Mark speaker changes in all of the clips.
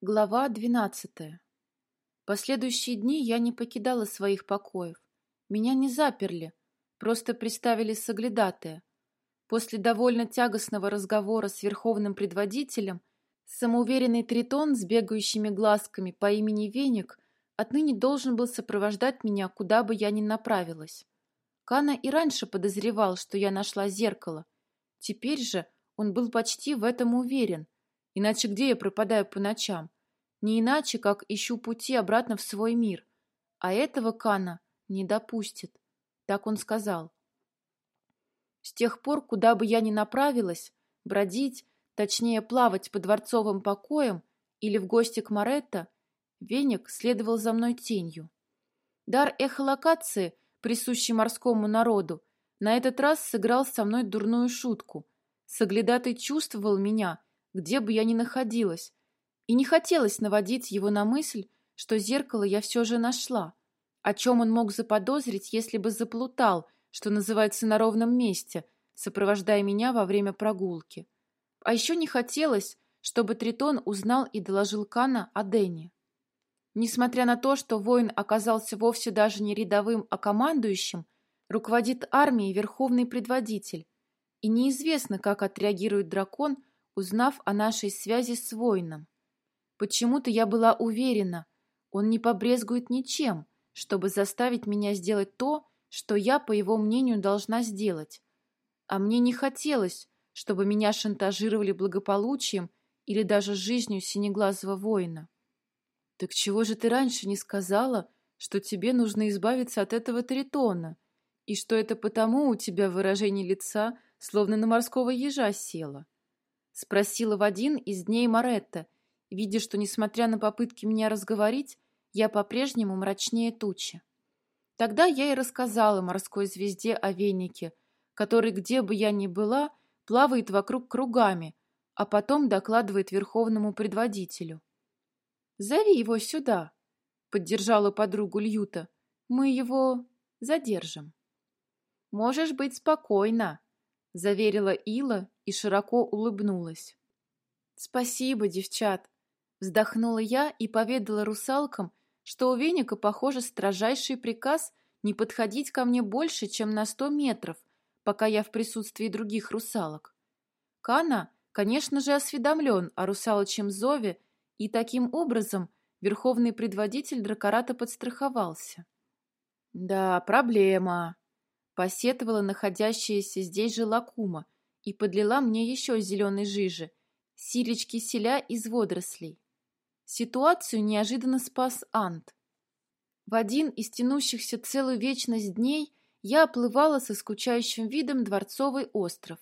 Speaker 1: Глава двенадцатая. Последующие дни я не покидала своих покоев. Меня не заперли, просто приставили соглядатая. После довольно тягостного разговора с верховным предводителем самоуверенный тритон с бегающими глазками по имени Веник отныне должен был сопровождать меня, куда бы я ни направилась. Кана и раньше подозревал, что я нашла зеркало. Теперь же он был почти в этом уверен — Иначе где я пропадаю по ночам? Не иначе, как ищу пути обратно в свой мир. А этого Кана не допустит. Так он сказал. С тех пор, куда бы я ни направилась, бродить, точнее плавать по дворцовым покоям или в гости к Моретто, веник следовал за мной тенью. Дар эхолокации, присущий морскому народу, на этот раз сыграл со мной дурную шутку. Соглядатый чувствовал меня где бы я ни находилась, и не хотелось наводить его на мысль, что зеркало я все же нашла, о чем он мог заподозрить, если бы заплутал, что называется, на ровном месте, сопровождая меня во время прогулки. А еще не хотелось, чтобы Тритон узнал и доложил Кана о Дэне. Несмотря на то, что воин оказался вовсе даже не рядовым, а командующим, руководит армией верховный предводитель, и неизвестно, как отреагирует дракон, узнав о нашей связи с воином. Почему-то я была уверена, он не побрезгует ничем, чтобы заставить меня сделать то, что я, по его мнению, должна сделать. А мне не хотелось, чтобы меня шантажировали благополучием или даже жизнью синеглазого воина. «Так чего же ты раньше не сказала, что тебе нужно избавиться от этого тритона, и что это потому у тебя выражение лица словно на морского ежа село?» Спросила в один из дней Маретта, видя, что, несмотря на попытки меня разговорить, я по-прежнему мрачнее тучи. Тогда я и рассказала морской звезде о венике, который, где бы я ни была, плавает вокруг кругами, а потом докладывает верховному предводителю. «Зови его сюда», — поддержала подругу Льюта. «Мы его задержим». «Можешь быть спокойна», — заверила Ила и широко улыбнулась. «Спасибо, девчат!» — вздохнула я и поведала русалкам, что у веника, похоже, строжайший приказ не подходить ко мне больше, чем на сто метров, пока я в присутствии других русалок. Кана, конечно же, осведомлен о русалочьем зове, и таким образом верховный предводитель Дракората подстраховался. «Да, проблема», посетовала находящаяся здесь же Лакума и подлила мне еще зеленой жижи, силечки селя из водорослей. Ситуацию неожиданно спас Ант. В один из тянущихся целую вечность дней я оплывала со скучающим видом дворцовый остров.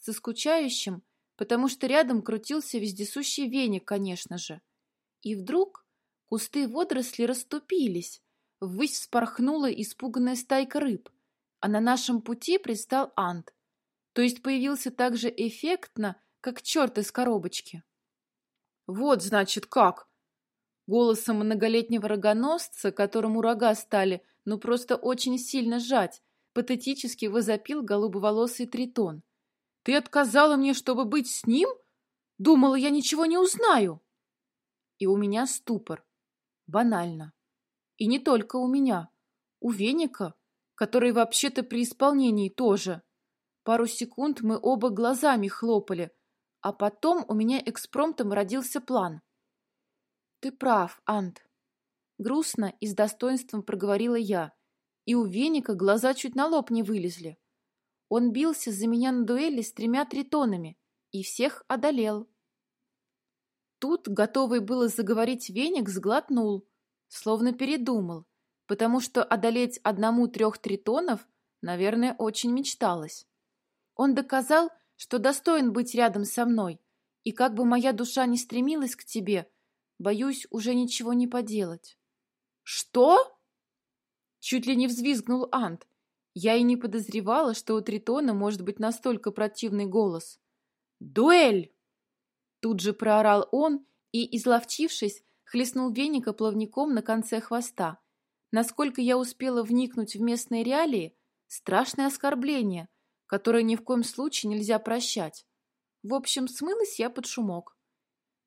Speaker 1: Со скучающим, потому что рядом крутился вездесущий веник, конечно же. И вдруг кусты водорослей расступились, ввысь вспорхнула испуганная стайка рыб — а на нашем пути пристал Ант, то есть появился так же эффектно, как черт из коробочки. «Вот, значит, как!» Голосом многолетнего рогоносца, которому рога стали, ну просто очень сильно сжать, патетически возопил голубоволосый тритон. «Ты отказала мне, чтобы быть с ним? Думала, я ничего не узнаю!» И у меня ступор. Банально. И не только у меня. У Веника который вообще-то при исполнении тоже. Пару секунд мы оба глазами хлопали, а потом у меня экспромтом родился план. «Ты прав, Ант», — грустно и с достоинством проговорила я, и у Веника глаза чуть на лоб не вылезли. Он бился за меня на дуэли с тремя тритонами и всех одолел. Тут, готовый было заговорить Веник, сглотнул, словно передумал, потому что одолеть одному трех тритонов, наверное, очень мечталось. Он доказал, что достоин быть рядом со мной, и как бы моя душа не стремилась к тебе, боюсь уже ничего не поделать. «Что?» Чуть ли не взвизгнул Ант. Я и не подозревала, что у Тритона может быть настолько противный голос. «Дуэль!» Тут же проорал он и, изловчившись, хлестнул веника плавником на конце хвоста. Насколько я успела вникнуть в местные реалии, страшное оскорбление, которое ни в коем случае нельзя прощать. В общем, смылась я под шумок.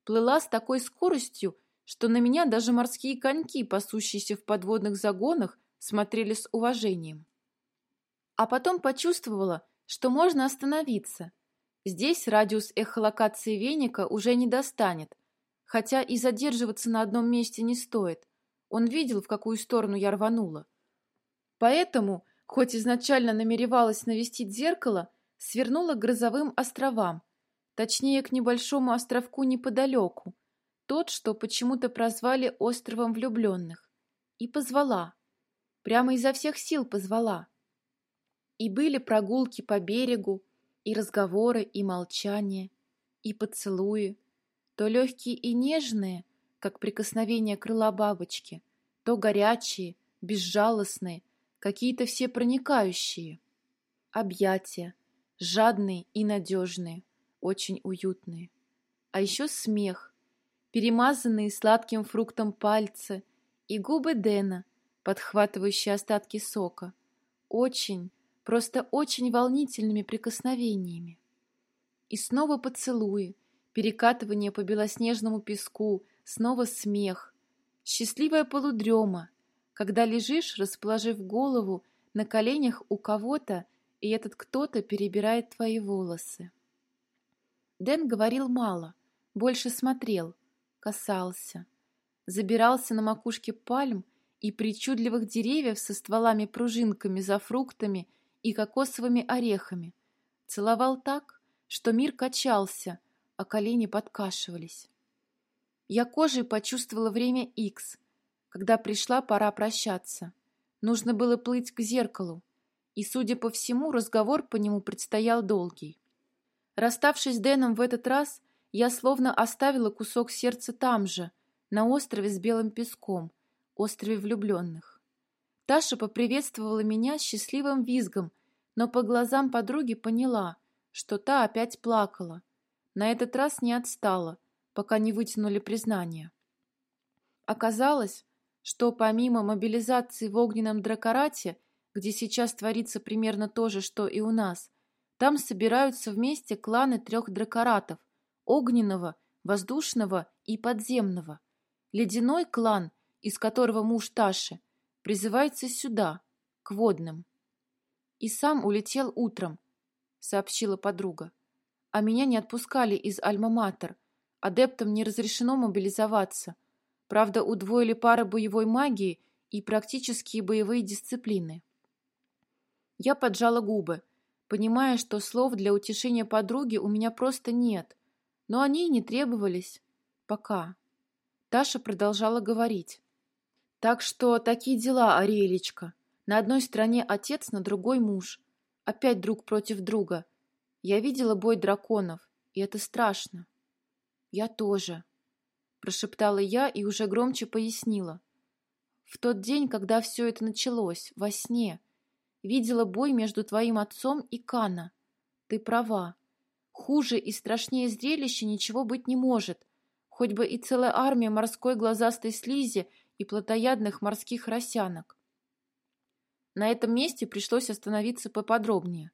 Speaker 1: плыла с такой скоростью, что на меня даже морские коньки, пасущиеся в подводных загонах, смотрели с уважением. А потом почувствовала, что можно остановиться. Здесь радиус эхолокации веника уже не достанет, хотя и задерживаться на одном месте не стоит. Он видел, в какую сторону я рванула. Поэтому, хоть изначально намеревалась навестить зеркало, свернула к грозовым островам, точнее, к небольшому островку неподалеку, тот, что почему-то прозвали островом влюбленных, и позвала. Прямо изо всех сил позвала. И были прогулки по берегу, и разговоры, и молчание, и поцелуи, то легкие и нежные, как прикосновение крыла бабочки, то горячие, безжалостные, какие-то все проникающие. Объятия, жадные и надежные, очень уютные. А еще смех, перемазанные сладким фруктом пальцы и губы Дэна, подхватывающие остатки сока. Очень, просто очень волнительными прикосновениями. И снова поцелуи, перекатывание по белоснежному песку, снова смех, счастливая полудрема, когда лежишь, расположив голову на коленях у кого-то, и этот кто-то перебирает твои волосы. Дэн говорил мало, больше смотрел, касался, забирался на макушке пальм и причудливых деревьев со стволами-пружинками за фруктами и кокосовыми орехами. Целовал так, что мир качался, а колени подкашивались. Я кожей почувствовала время Икс, когда пришла пора прощаться. Нужно было плыть к зеркалу, и, судя по всему, разговор по нему предстоял долгий. Расставшись с Дэном в этот раз, я словно оставила кусок сердца там же, на острове с белым песком, острове влюбленных. Таша поприветствовала меня счастливым визгом, но по глазам подруги поняла, что та опять плакала. На этот раз не отстала, пока не вытянули признание. Оказалось, что помимо мобилизации в огненном дракорате, где сейчас творится примерно то же, что и у нас, там собираются вместе кланы трех дракоратов – огненного, воздушного и подземного. Ледяной клан, из которого муж Таши, призывается сюда, к водным. И сам улетел утром, сообщила подруга. А меня не отпускали из Альма-Матер. Адептам не разрешено мобилизоваться. Правда, удвоили пары боевой магии и практические боевые дисциплины. Я поджала губы, понимая, что слов для утешения подруги у меня просто нет, но они и не требовались. Пока. Таша продолжала говорить. Так что такие дела, Ариэлечка. На одной стороне отец, на другой муж. Опять друг против друга. Я видела бой драконов, и это страшно. Я тоже, прошептала я и уже громче пояснила. В тот день, когда все это началось, во сне, видела бой между твоим отцом и Кана. Ты права. Хуже и страшнее зрелища ничего быть не может. Хоть бы и целая армия морской глазастой слизи и плотоядных морских росянок. На этом месте пришлось остановиться поподробнее.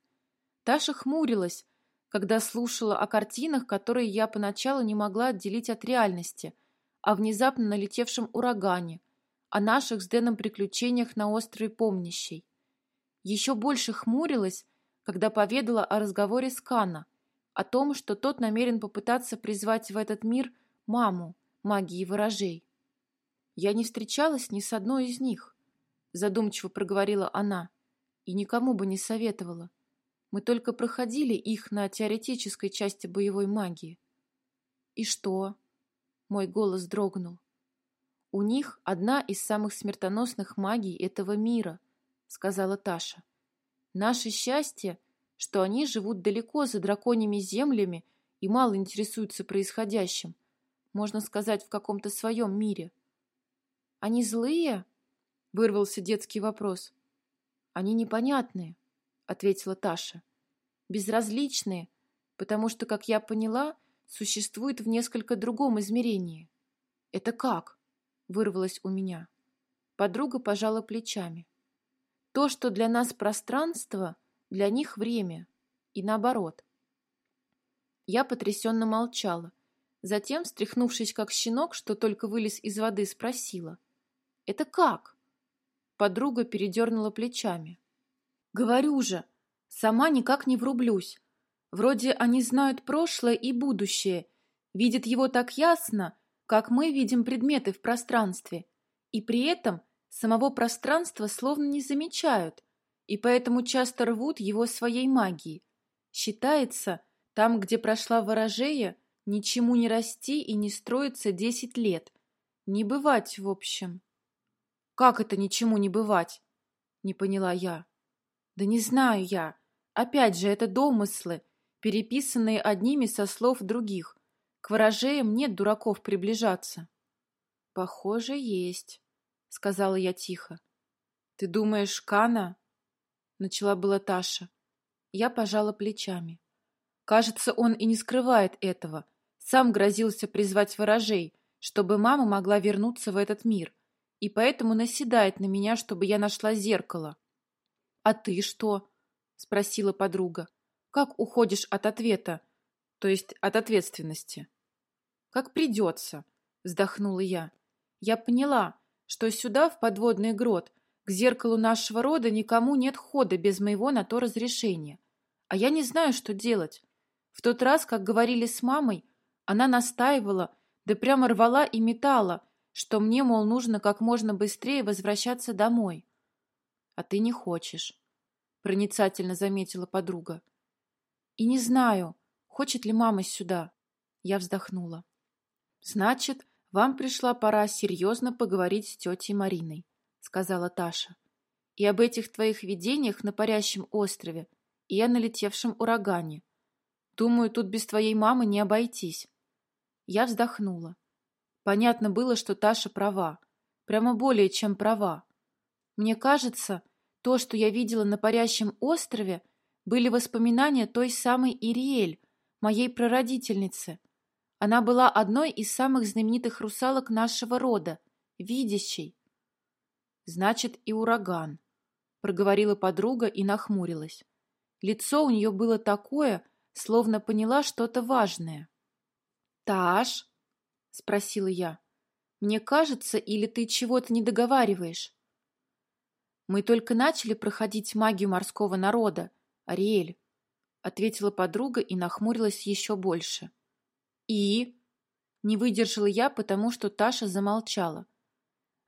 Speaker 1: Таша хмурилась, когда слушала о картинах, которые я поначалу не могла отделить от реальности, о внезапно налетевшем урагане, о наших с Дэном приключениях на острове Помнящей. Еще больше хмурилась, когда поведала о разговоре с Канна, о том, что тот намерен попытаться призвать в этот мир маму магии ворожей. Я не встречалась ни с одной из них, задумчиво проговорила она, и никому бы не советовала. Мы только проходили их на теоретической части боевой магии. И что? Мой голос дрогнул. У них одна из самых смертоносных магий этого мира, сказала Таша. Наше счастье, что они живут далеко за драконьими землями и мало интересуются происходящим, можно сказать, в каком-то своем мире. Они злые? Вырвался детский вопрос. Они непонятные, ответила Таша. Безразличные, потому что, как я поняла, существуют в несколько другом измерении. Это как? Вырвалось у меня. Подруга пожала плечами. То, что для нас пространство, для них время. И наоборот. Я потрясенно молчала. Затем, встряхнувшись как щенок, что только вылез из воды, спросила. «Это как?» Подруга передернула плечами. «Говорю же, сама никак не врублюсь. Вроде они знают прошлое и будущее, видят его так ясно, как мы видим предметы в пространстве, и при этом самого пространства словно не замечают, и поэтому часто рвут его своей магией. Считается, там, где прошла ворожея, ничему не расти и не строиться десять лет. Не бывать, в общем. Как это ничему не бывать? Не поняла я. Да не знаю я. Опять же, это домыслы, переписанные одними со слов других. К ворожеям нет дураков приближаться. Похоже, есть, сказала я тихо. Ты думаешь, Кана? Начала была Таша. Я пожала плечами. Кажется, он и не скрывает этого. Сам грозился призвать ворожей, чтобы мама могла вернуться в этот мир, и поэтому наседает на меня, чтобы я нашла зеркало. — А ты что? — спросила подруга. — Как уходишь от ответа, то есть от ответственности? — Как придется, — вздохнула я. Я поняла, что сюда, в подводный грот, к зеркалу нашего рода никому нет хода без моего на то разрешения. А я не знаю, что делать. В тот раз, как говорили с мамой, она настаивала, да прямо рвала и метала, что мне, мол, нужно как можно быстрее возвращаться домой. — А ты не хочешь, — проницательно заметила подруга. — И не знаю, хочет ли мама сюда. Я вздохнула. — Значит, вам пришла пора серьезно поговорить с тетей Мариной, — сказала Таша. — И об этих твоих видениях на парящем острове, и о налетевшем урагане. Думаю, тут без твоей мамы не обойтись. Я вздохнула. Понятно было, что Таша права. Прямо более чем права. Мне кажется, то, что я видела на парящем острове, были воспоминания той самой Ириэль, моей прародительницы. Она была одной из самых знаменитых русалок нашего рода, видящей. Значит, и ураган, проговорила подруга и нахмурилась. Лицо у нее было такое, словно поняла что-то важное. «Таш?» — спросила я. «Мне кажется, или ты чего-то не договариваешь?» «Мы только начали проходить магию морского народа, Ариэль», — ответила подруга и нахмурилась еще больше. «И?» — не выдержала я, потому что Таша замолчала.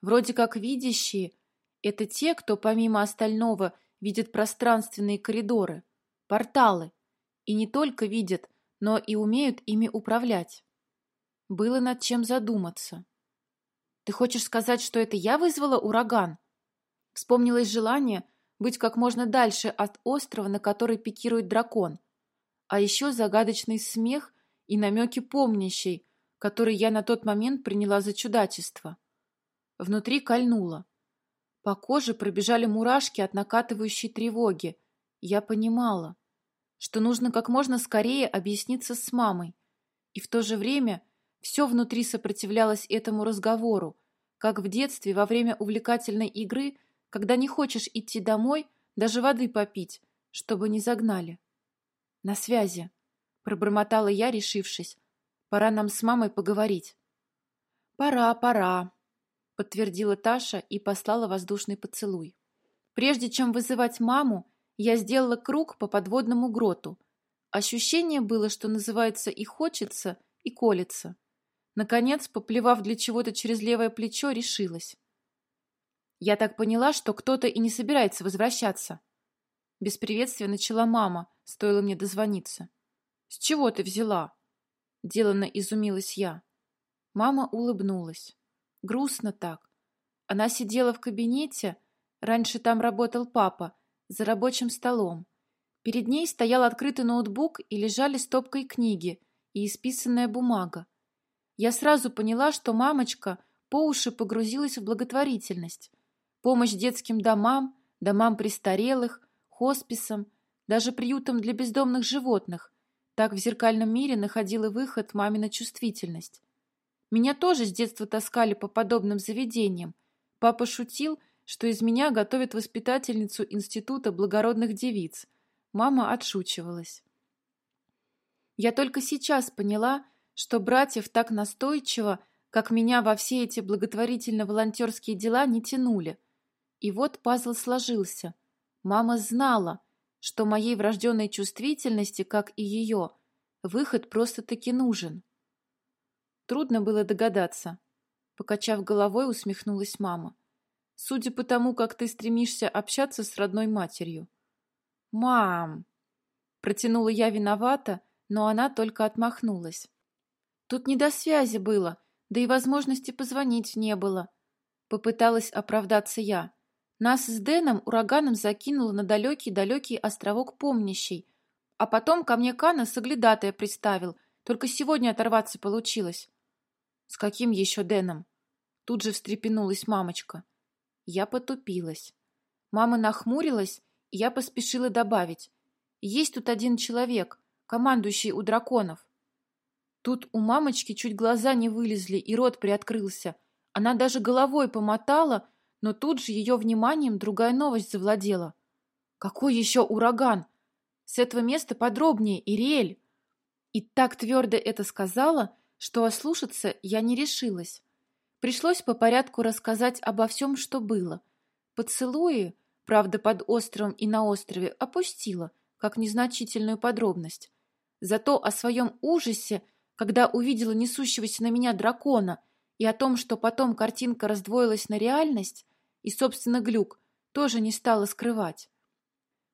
Speaker 1: «Вроде как видящие — это те, кто помимо остального видит пространственные коридоры, порталы, и не только видят, но и умеют ими управлять. Было над чем задуматься. «Ты хочешь сказать, что это я вызвала ураган?» Вспомнилось желание быть как можно дальше от острова, на который пикирует дракон. А еще загадочный смех и намеки помнящей, который я на тот момент приняла за чудачество. Внутри кольнуло. По коже пробежали мурашки от накатывающей тревоги. Я понимала, что нужно как можно скорее объясниться с мамой. И в то же время все внутри сопротивлялось этому разговору, как в детстве во время увлекательной игры, когда не хочешь идти домой, даже воды попить, чтобы не загнали. «На связи», — пробормотала я, решившись. «Пора нам с мамой поговорить». «Пора, пора», — подтвердила Таша и послала воздушный поцелуй. Прежде чем вызывать маму, я сделала круг по подводному гроту. Ощущение было, что называется и хочется, и колется. Наконец, поплевав для чего-то через левое плечо, решилась. Я так поняла, что кто-то и не собирается возвращаться. Без приветствия начала мама, стоило мне дозвониться. «С чего ты взяла?» Деланно изумилась я. Мама улыбнулась. Грустно так. Она сидела в кабинете, раньше там работал папа, за рабочим столом. Перед ней стоял открытый ноутбук и лежали стопкой книги и исписанная бумага. Я сразу поняла, что мамочка по уши погрузилась в благотворительность. Помощь детским домам, домам престарелых, хосписам, даже приютам для бездомных животных. Так в зеркальном мире находила выход мамина чувствительность. Меня тоже с детства таскали по подобным заведениям. Папа шутил, что из меня готовят воспитательницу Института благородных девиц. Мама отшучивалась. Я только сейчас поняла, что братьев так настойчиво, как меня во все эти благотворительно-волонтерские дела не тянули. И вот пазл сложился. Мама знала, что моей врожденной чувствительности, как и ее, выход просто-таки нужен. Трудно было догадаться. Покачав головой, усмехнулась мама. Судя по тому, как ты стремишься общаться с родной матерью. «Мам!» Протянула я виновата, но она только отмахнулась. Тут не до связи было, да и возможности позвонить не было. Попыталась оправдаться я. Нас с Дэном ураганом закинуло на далекий-далекий островок Помнящий, а потом ко мне Кана соглядатая приставил, только сегодня оторваться получилось. С каким еще Дэном? Тут же встрепенулась мамочка. Я потупилась. Мама нахмурилась, и я поспешила добавить. Есть тут один человек, командующий у драконов. Тут у мамочки чуть глаза не вылезли, и рот приоткрылся. Она даже головой помотала, но тут же ее вниманием другая новость завладела. «Какой еще ураган? С этого места подробнее, Ириэль!» И так твердо это сказала, что ослушаться я не решилась. Пришлось по порядку рассказать обо всем, что было. Поцелуи, правда, под островом и на острове, опустила, как незначительную подробность. Зато о своем ужасе когда увидела несущегося на меня дракона и о том, что потом картинка раздвоилась на реальность, и, собственно, глюк, тоже не стала скрывать.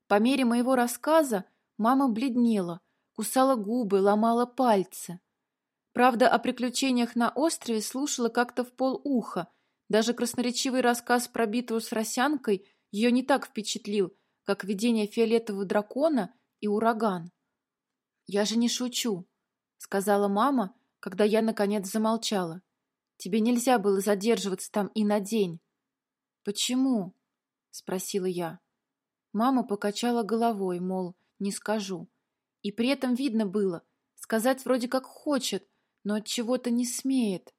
Speaker 1: По мере моего рассказа мама бледнела, кусала губы, ломала пальцы. Правда, о приключениях на острове слушала как-то в полуха. Даже красноречивый рассказ про битву с Росянкой ее не так впечатлил, как видение фиолетового дракона и ураган. Я же не шучу сказала мама, когда я, наконец, замолчала. Тебе нельзя было задерживаться там и на день. Почему? спросила я. Мама покачала головой, мол, не скажу. И при этом видно было, сказать вроде как хочет, но от чего-то не смеет.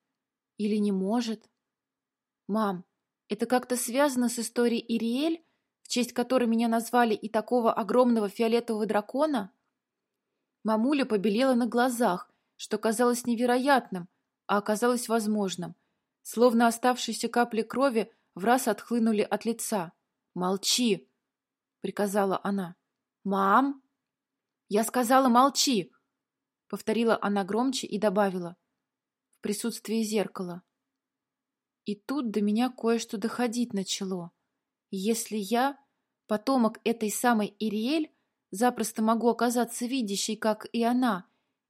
Speaker 1: Или не может. Мам, это как-то связано с историей Ириэль, в честь которой меня назвали и такого огромного фиолетового дракона? Мамуля побелела на глазах, что казалось невероятным, а оказалось возможным. Словно оставшиеся капли крови в раз отхлынули от лица. «Молчи!» — приказала она. «Мам!» «Я сказала, молчи!» — повторила она громче и добавила. В присутствии зеркала. И тут до меня кое-что доходить начало. Если я, потомок этой самой Ириэль, запросто могу оказаться видящей, как и она.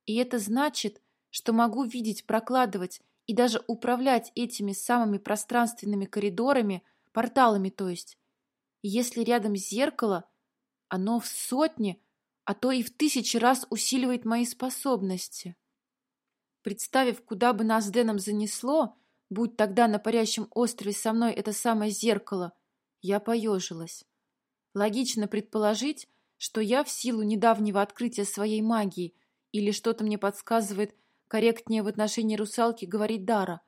Speaker 1: И это значит, что могу видеть, прокладывать и даже управлять этими самыми пространственными коридорами, порталами, то есть. если рядом зеркало, оно в сотни, а то и в тысячи раз усиливает мои способности. Представив, куда бы нас с Дэном занесло, будь тогда на парящем острове со мной это самое зеркало, я поежилась. Логично предположить, что я в силу недавнего открытия своей магии или что-то мне подсказывает, корректнее в отношении русалки говорить Дара,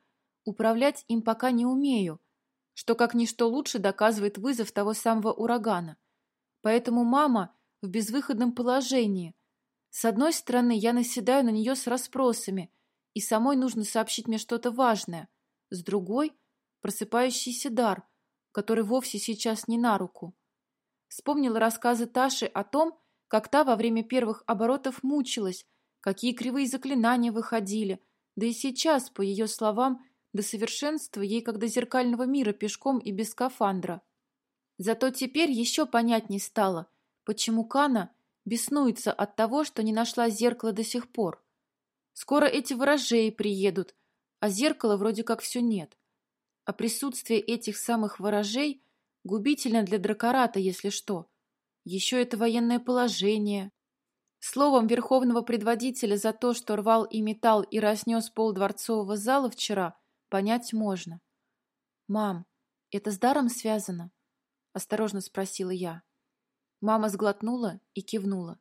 Speaker 1: управлять им пока не умею, что как ничто лучше доказывает вызов того самого урагана. Поэтому мама в безвыходном положении. С одной стороны, я наседаю на нее с расспросами, и самой нужно сообщить мне что-то важное. С другой — просыпающийся дар, который вовсе сейчас не на руку. Вспомнила рассказы Таши о том, как та во время первых оборотов мучилась, какие кривые заклинания выходили, да и сейчас, по ее словам, до совершенства ей как до зеркального мира пешком и без скафандра. Зато теперь еще понять не стало, почему Кана беснуется от того, что не нашла зеркало до сих пор. Скоро эти ворожеи приедут, а зеркала вроде как все нет. А присутствие этих самых ворожей Губительно для дракората, если что. Еще это военное положение. Словом верховного предводителя за то, что рвал и металл и разнес пол дворцового зала вчера, понять можно. «Мам, это с даром связано?» — осторожно спросила я. Мама сглотнула и кивнула.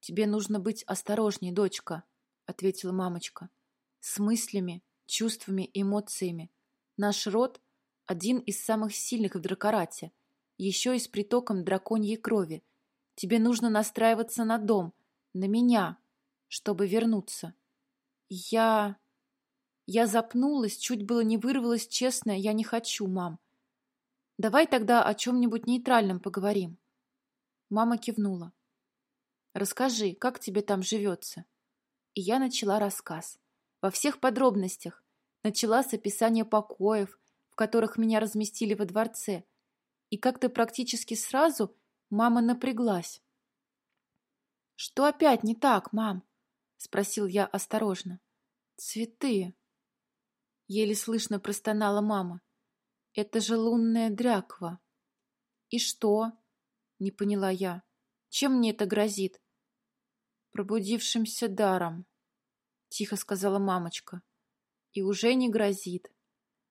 Speaker 1: «Тебе нужно быть осторожней, дочка», — ответила мамочка. «С мыслями, чувствами, эмоциями. Наш род — один из самых сильных в дракорате, еще и с притоком драконьей крови. Тебе нужно настраиваться на дом, на меня, чтобы вернуться. Я... Я запнулась, чуть было не вырвалась, честно, я не хочу, мам. Давай тогда о чем-нибудь нейтральном поговорим. Мама кивнула. Расскажи, как тебе там живется? И я начала рассказ. Во всех подробностях. Начала с описания покоев, в которых меня разместили во дворце. И как-то практически сразу мама напряглась. «Что опять не так, мам?» — спросил я осторожно. «Цветы», Еле слышно простонала мама. Это же лунная дряква. И что? Не поняла я. Чем мне это грозит? Пробудившимся даром, тихо сказала мамочка. И уже не грозит.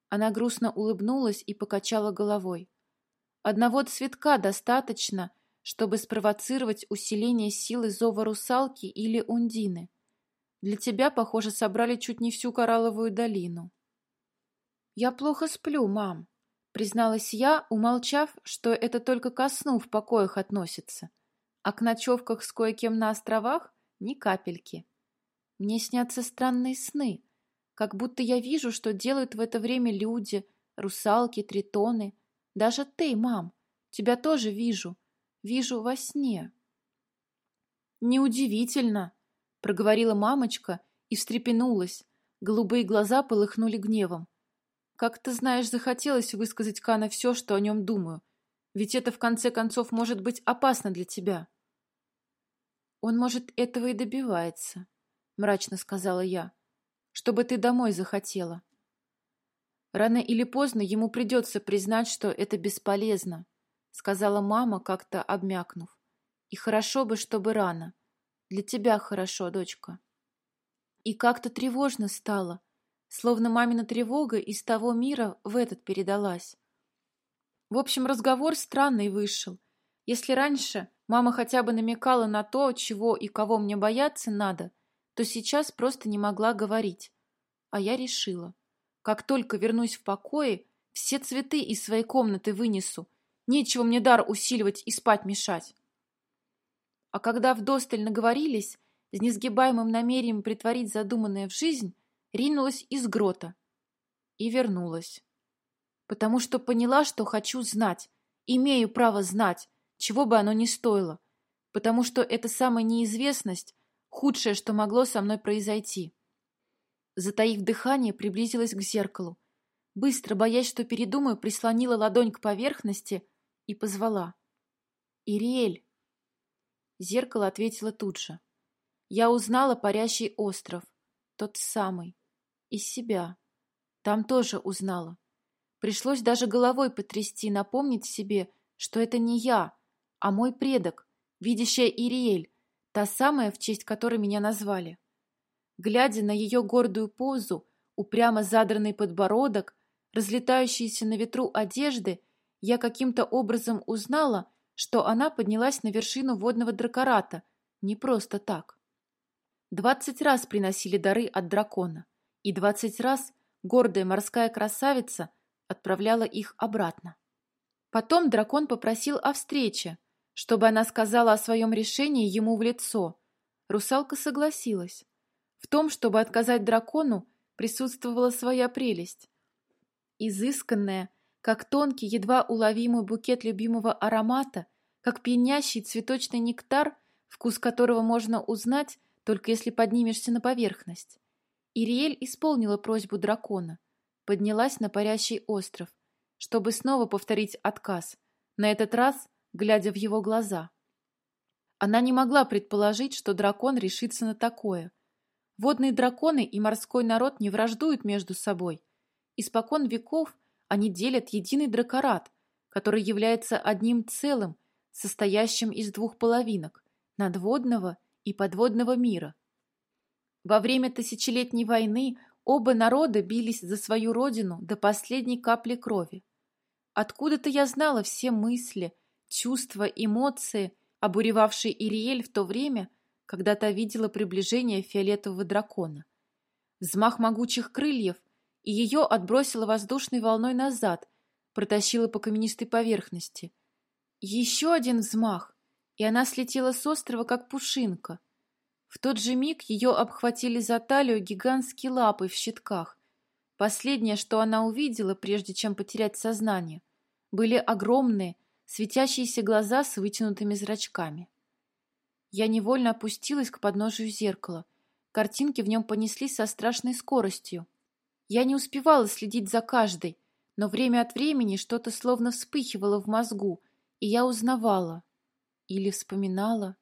Speaker 1: Она грустно улыбнулась и покачала головой. Одного цветка достаточно, чтобы спровоцировать усиление силы зова русалки или ундины. Для тебя, похоже, собрали чуть не всю коралловую долину. «Я плохо сплю, мам», — призналась я, умолчав, что это только ко сну в покоях относится, а к ночевках с кое-кем на островах ни капельки. Мне снятся странные сны, как будто я вижу, что делают в это время люди, русалки, тритоны. Даже ты, мам, тебя тоже вижу, вижу во сне. «Неудивительно», — проговорила мамочка и встрепенулась. Голубые глаза полыхнули гневом. Как ты знаешь, захотелось высказать Кана все, что о нем думаю. Ведь это, в конце концов, может быть опасно для тебя. Он, может, этого и добивается, мрачно сказала я, чтобы ты домой захотела. Рано или поздно ему придется признать, что это бесполезно, сказала мама, как-то обмякнув. И хорошо бы, чтобы рано. Для тебя хорошо, дочка. И как-то тревожно стало, Словно мамина тревога из того мира в этот передалась. В общем, разговор странный вышел. Если раньше мама хотя бы намекала на то, чего и кого мне бояться надо, то сейчас просто не могла говорить. А я решила. Как только вернусь в покое, все цветы из своей комнаты вынесу. Нечего мне дар усиливать и спать мешать. А когда вдосталь наговорились, с несгибаемым намерением притворить задуманное в жизнь, ринулась из грота и вернулась. Потому что поняла, что хочу знать, имею право знать, чего бы оно ни стоило, потому что эта самая неизвестность — худшее, что могло со мной произойти. Затаив дыхание, приблизилась к зеркалу. Быстро, боясь, что передумаю, прислонила ладонь к поверхности и позвала. «Ириэль!» Зеркало ответило тут же. Я узнала парящий остров, тот самый, из себя. Там тоже узнала. Пришлось даже головой потрясти, напомнить себе, что это не я, а мой предок, видящая Ириэль, та самая, в честь которой меня назвали. Глядя на ее гордую позу, упрямо задранный подбородок, разлетающиеся на ветру одежды, я каким-то образом узнала, что она поднялась на вершину водного дракората, не просто так. Двадцать раз приносили дары от дракона и двадцать раз гордая морская красавица отправляла их обратно. Потом дракон попросил о встрече, чтобы она сказала о своем решении ему в лицо. Русалка согласилась. В том, чтобы отказать дракону, присутствовала своя прелесть. Изысканная, как тонкий, едва уловимый букет любимого аромата, как пьянящий цветочный нектар, вкус которого можно узнать, только если поднимешься на поверхность. Ириэль исполнила просьбу дракона, поднялась на парящий остров, чтобы снова повторить отказ, на этот раз глядя в его глаза. Она не могла предположить, что дракон решится на такое. Водные драконы и морской народ не враждуют между собой. Испокон веков они делят единый дракорат, который является одним целым, состоящим из двух половинок – надводного и подводного мира. Во время тысячелетней войны оба народа бились за свою родину до последней капли крови. Откуда-то я знала все мысли, чувства, эмоции, обуревавшие Ириэль в то время, когда та видела приближение фиолетового дракона. Взмах могучих крыльев, и ее отбросило воздушной волной назад, протащило по каменистой поверхности. Еще один взмах, и она слетела с острова, как пушинка — В тот же миг ее обхватили за талию гигантские лапы в щитках. Последнее, что она увидела, прежде чем потерять сознание, были огромные, светящиеся глаза с вытянутыми зрачками. Я невольно опустилась к подножию зеркала. Картинки в нем понеслись со страшной скоростью. Я не успевала следить за каждой, но время от времени что-то словно вспыхивало в мозгу, и я узнавала. Или вспоминала.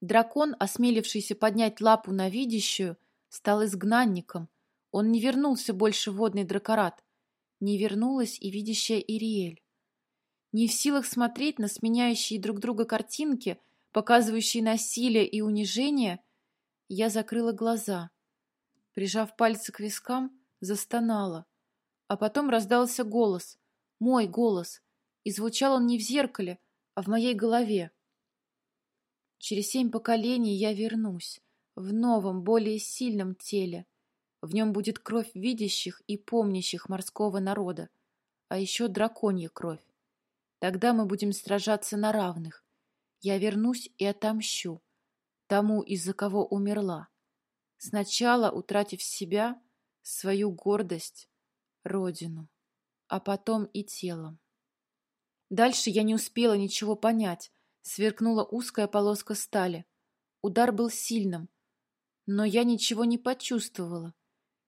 Speaker 1: Дракон, осмелившийся поднять лапу на видящую, стал изгнанником. Он не вернулся больше в водный дракорат. Не вернулась и видящая Ириэль. Не в силах смотреть на сменяющие друг друга картинки, показывающие насилие и унижение, я закрыла глаза. Прижав пальцы к вискам, застонала. А потом раздался голос. Мой голос. И звучал он не в зеркале, а в моей голове. Через семь поколений я вернусь. В новом, более сильном теле. В нем будет кровь видящих и помнящих морского народа. А еще драконья кровь. Тогда мы будем сражаться на равных. Я вернусь и отомщу тому, из-за кого умерла. Сначала утратив себя, свою гордость, родину, а потом и телом. Дальше я не успела ничего понять. Сверкнула узкая полоска стали. Удар был сильным, но я ничего не почувствовала.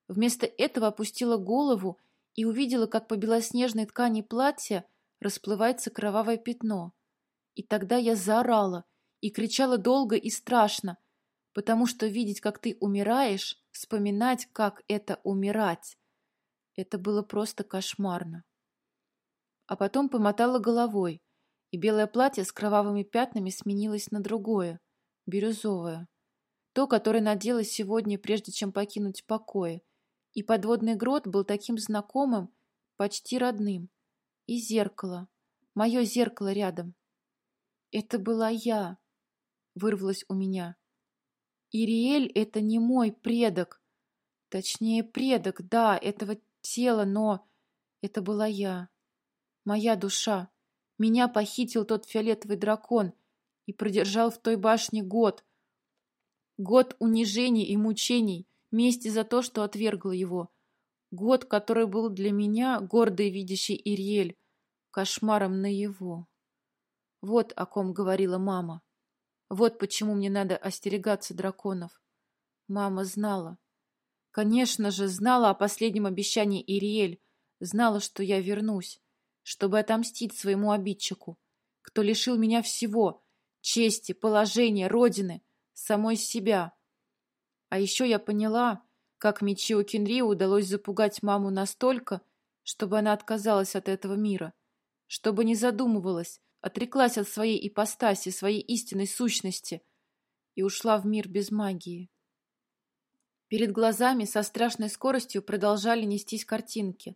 Speaker 1: Вместо этого опустила голову и увидела, как по белоснежной ткани платья расплывается кровавое пятно. И тогда я заорала и кричала долго и страшно, потому что видеть, как ты умираешь, вспоминать, как это умирать, это было просто кошмарно. А потом помотала головой, и белое платье с кровавыми пятнами сменилось на другое, бирюзовое. То, которое надела сегодня, прежде чем покинуть покои. И подводный грот был таким знакомым, почти родным. И зеркало. Мое зеркало рядом. Это была я, вырвалось у меня. Ириэль — это не мой предок. Точнее, предок, да, этого тела, но это была я. Моя душа. Меня похитил тот фиолетовый дракон и продержал в той башне год. Год унижений и мучений, мести за то, что отвергла его. Год, который был для меня, гордой видящей Ириэль, кошмаром наяву. Вот о ком говорила мама. Вот почему мне надо остерегаться драконов. Мама знала. Конечно же, знала о последнем обещании Ириэль, знала, что я вернусь, чтобы отомстить своему обидчику, кто лишил меня всего — чести, положения, родины, самой себя. А еще я поняла, как Мичио Кенри удалось запугать маму настолько, чтобы она отказалась от этого мира, чтобы не задумывалась, отреклась от своей ипостаси, своей истинной сущности и ушла в мир без магии. Перед глазами со страшной скоростью продолжали нестись картинки.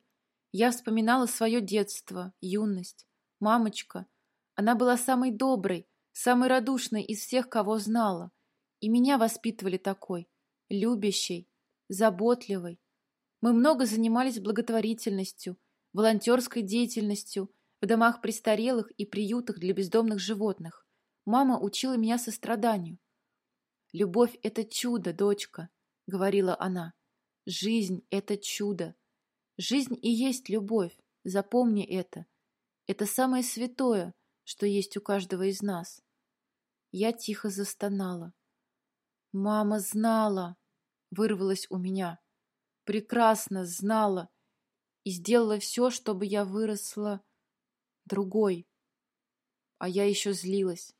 Speaker 1: Я вспоминала свое детство, юность. Мамочка. Она была самой доброй, самой радушной из всех, кого знала. И меня воспитывали такой, любящей, заботливой. Мы много занимались благотворительностью, волонтерской деятельностью, в домах престарелых и приютах для бездомных животных. Мама учила меня состраданию. «Любовь — это чудо, дочка», — говорила она. «Жизнь — это чудо. Жизнь и есть любовь. Запомни это. Это самое святое, что есть у каждого из нас». Я тихо застонала. «Мама знала!» — вырвалась у меня. «Прекрасно знала!» и сделала все, чтобы я выросла другой. А я еще злилась.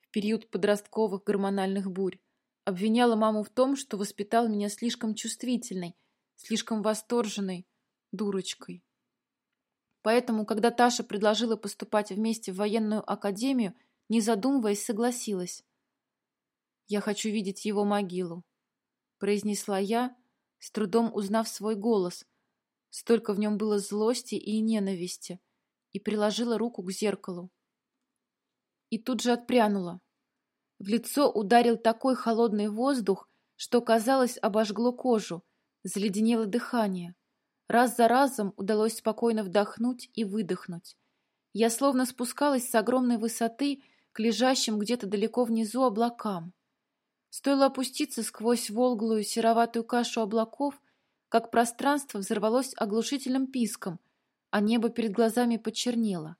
Speaker 1: В период подростковых гормональных бурь. Обвиняла маму в том, что воспитал меня слишком чувствительной, слишком восторженной дурочкой. Поэтому, когда Таша предложила поступать вместе в военную академию, не задумываясь, согласилась. «Я хочу видеть его могилу», — произнесла я, с трудом узнав свой голос. Столько в нем было злости и ненависти и приложила руку к зеркалу. И тут же отпрянула. В лицо ударил такой холодный воздух, что, казалось, обожгло кожу, заледенело дыхание. Раз за разом удалось спокойно вдохнуть и выдохнуть. Я словно спускалась с огромной высоты к лежащим где-то далеко внизу облакам. Стоило опуститься сквозь волглую сероватую кашу облаков, как пространство взорвалось оглушительным писком, а небо перед глазами почернело.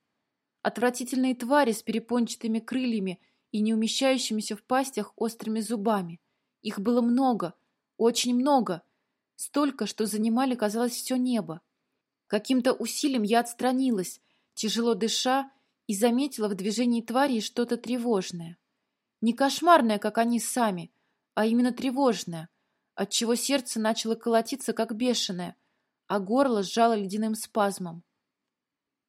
Speaker 1: Отвратительные твари с перепончатыми крыльями и не умещающимися в пастях острыми зубами. Их было много, очень много, столько, что занимали, казалось, все небо. Каким-то усилием я отстранилась, тяжело дыша, и заметила в движении твари что-то тревожное. Не кошмарное, как они сами, а именно тревожное, отчего сердце начало колотиться, как бешеное, а горло сжало ледяным спазмом.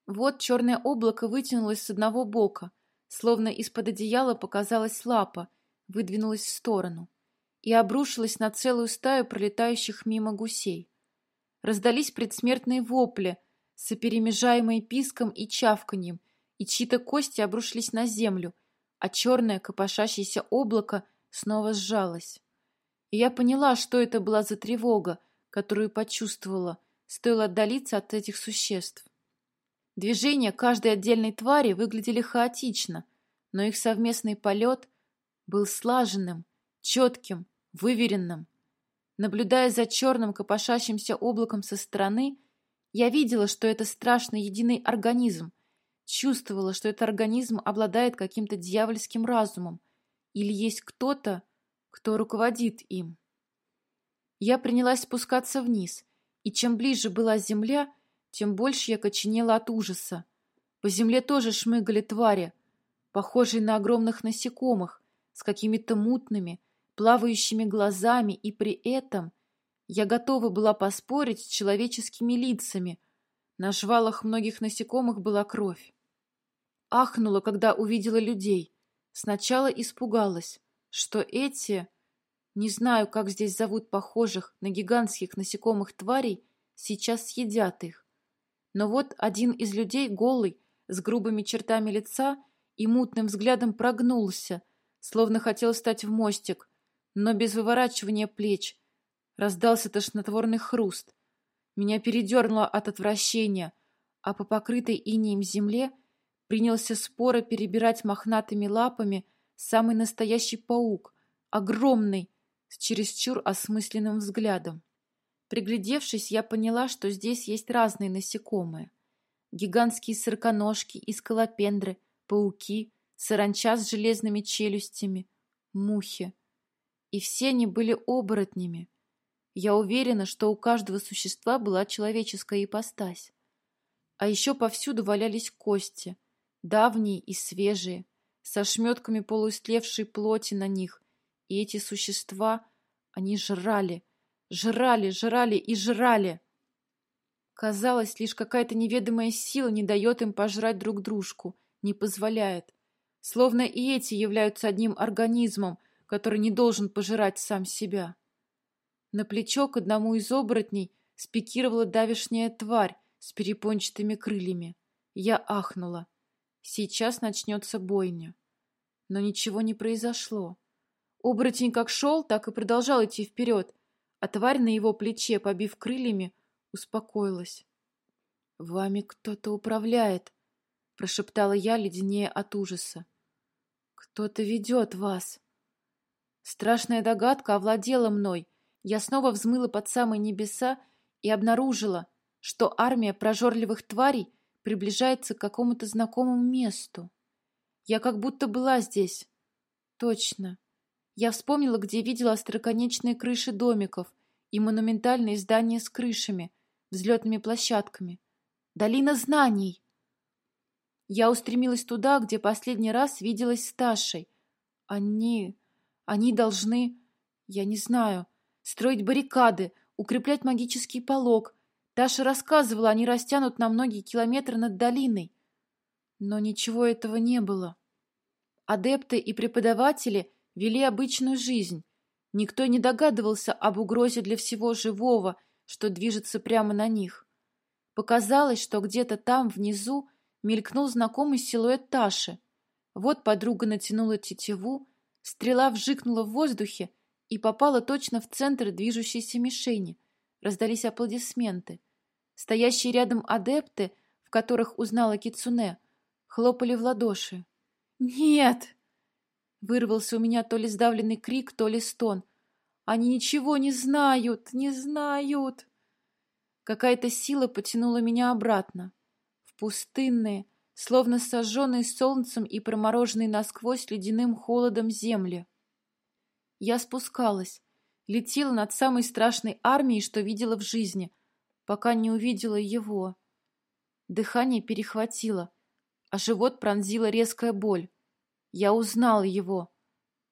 Speaker 1: Вот черное облако вытянулось с одного бока, словно из-под одеяла показалась лапа, выдвинулась в сторону и обрушилась на целую стаю пролетающих мимо гусей. Раздались предсмертные вопли, соперемежаемые писком и чавканьем, и чьи-то кости обрушились на землю, а черное копошащееся облако снова сжалось. И я поняла, что это была за тревога, которую почувствовала, стоило отдалиться от этих существ. Движения каждой отдельной твари выглядели хаотично, но их совместный полет был слаженным, четким, выверенным. Наблюдая за черным копошащимся облаком со стороны, я видела, что это страшный единый организм, чувствовала, что этот организм обладает каким-то дьявольским разумом или есть кто-то, кто руководит им. Я принялась спускаться вниз, и чем ближе была земля, тем больше я коченела от ужаса. По земле тоже шмыгали твари, похожие на огромных насекомых, с какими-то мутными, плавающими глазами, и при этом я готова была поспорить с человеческими лицами. На жвалах многих насекомых была кровь. Ахнула, когда увидела людей. Сначала испугалась, что эти, не знаю, как здесь зовут похожих на гигантских насекомых тварей, сейчас съедят их. Но вот один из людей, голый, с грубыми чертами лица и мутным взглядом прогнулся, словно хотел стать в мостик, но без выворачивания плеч. Раздался тошнотворный хруст. Меня передернуло от отвращения, а по покрытой инеем земле принялся споро перебирать мохнатыми лапами самый настоящий паук, огромный, с чересчур осмысленным взглядом. Приглядевшись, я поняла, что здесь есть разные насекомые. Гигантские сороконожки и скалопендры, пауки, саранча с железными челюстями, мухи. И все они были оборотнями. Я уверена, что у каждого существа была человеческая ипостась. А еще повсюду валялись кости, давние и свежие, со шметками полуистлевшей плоти на них. И эти существа, они жрали, Жрали, жрали и жрали. Казалось, лишь какая-то неведомая сила не дает им пожрать друг дружку, не позволяет. Словно и эти являются одним организмом, который не должен пожирать сам себя. На плечо к одному из оборотней спикировала давишняя тварь с перепончатыми крыльями. Я ахнула. Сейчас начнется бойня. Но ничего не произошло. Оборотень как шел, так и продолжал идти вперед, а тварь на его плече, побив крыльями, успокоилась. «Вами кто-то управляет», — прошептала я, леденее от ужаса. «Кто-то ведет вас». Страшная догадка овладела мной. Я снова взмыла под самые небеса и обнаружила, что армия прожорливых тварей приближается к какому-то знакомому месту. Я как будто была здесь. Точно. Я вспомнила, где видела остроконечные крыши домиков и монументальные здания с крышами, взлетными площадками. Долина знаний! Я устремилась туда, где последний раз виделась с Ташей. Они... они должны... я не знаю... строить баррикады, укреплять магический полог. Таша рассказывала, они растянут на многие километры над долиной. Но ничего этого не было. Адепты и преподаватели вели обычную жизнь. Никто не догадывался об угрозе для всего живого, что движется прямо на них. Показалось, что где-то там, внизу, мелькнул знакомый силуэт Таши. Вот подруга натянула тетиву, стрела вжикнула в воздухе и попала точно в центр движущейся мишени. Раздались аплодисменты. Стоящие рядом адепты, в которых узнала Кицуне, хлопали в ладоши. «Нет!» Вырвался у меня то ли сдавленный крик, то ли стон. Они ничего не знают, не знают. Какая-то сила потянула меня обратно. В пустынные, словно сожженные солнцем и промороженные насквозь ледяным холодом земли. Я спускалась, летела над самой страшной армией, что видела в жизни, пока не увидела его. Дыхание перехватило, а живот пронзила резкая боль. Я узнала его.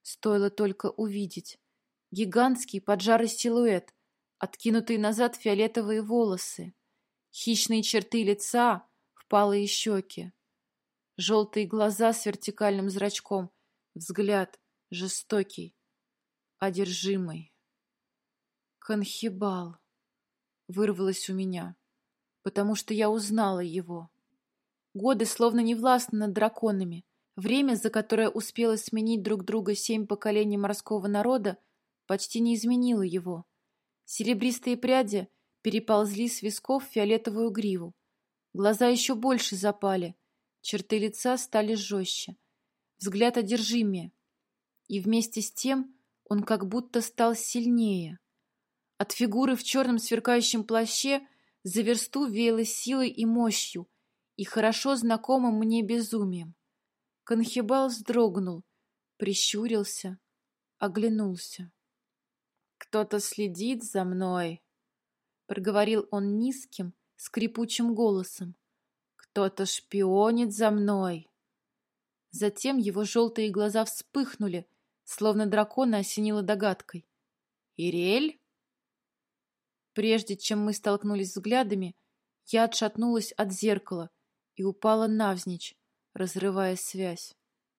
Speaker 1: Стоило только увидеть. Гигантский поджарый силуэт, откинутые назад фиолетовые волосы, хищные черты лица, впалые щеки, желтые глаза с вертикальным зрачком, взгляд жестокий, одержимый. Конхибал вырвалось у меня, потому что я узнала его. Годы словно не властны над драконами. Время, за которое успело сменить друг друга семь поколений морского народа, почти не изменило его. Серебристые пряди переползли с висков в фиолетовую гриву. Глаза еще больше запали, черты лица стали жестче, взгляд одержимее. И вместе с тем он как будто стал сильнее. От фигуры в черном сверкающем плаще за версту веяло силой и мощью, и хорошо знакомым мне безумием. Конхибал вздрогнул, прищурился, оглянулся. «Кто-то следит за мной», — проговорил он низким, скрипучим голосом. «Кто-то шпионит за мной». Затем его желтые глаза вспыхнули, словно дракона осенило догадкой. «Ирель?» Прежде чем мы столкнулись взглядами, я отшатнулась от зеркала и упала навзничь, разрывая связь.